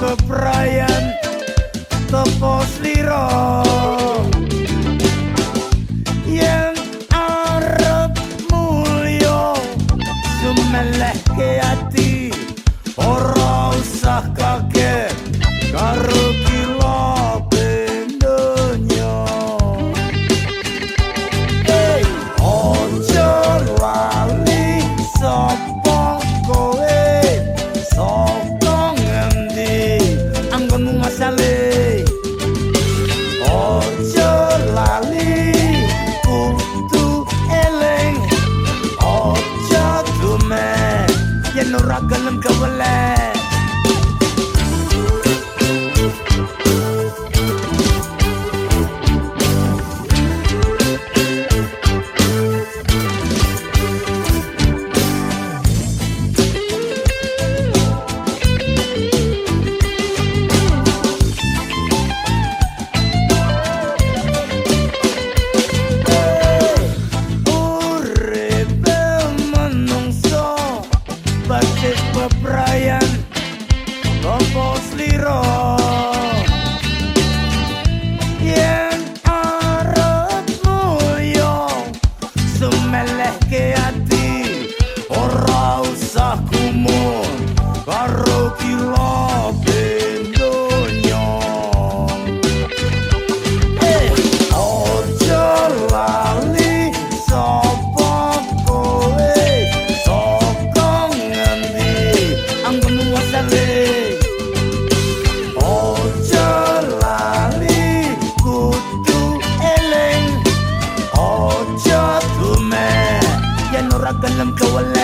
bebrayan topo sliro. Yen arep mulya semeleh ke ati ora usah kaget karo pirro กันลำกวแล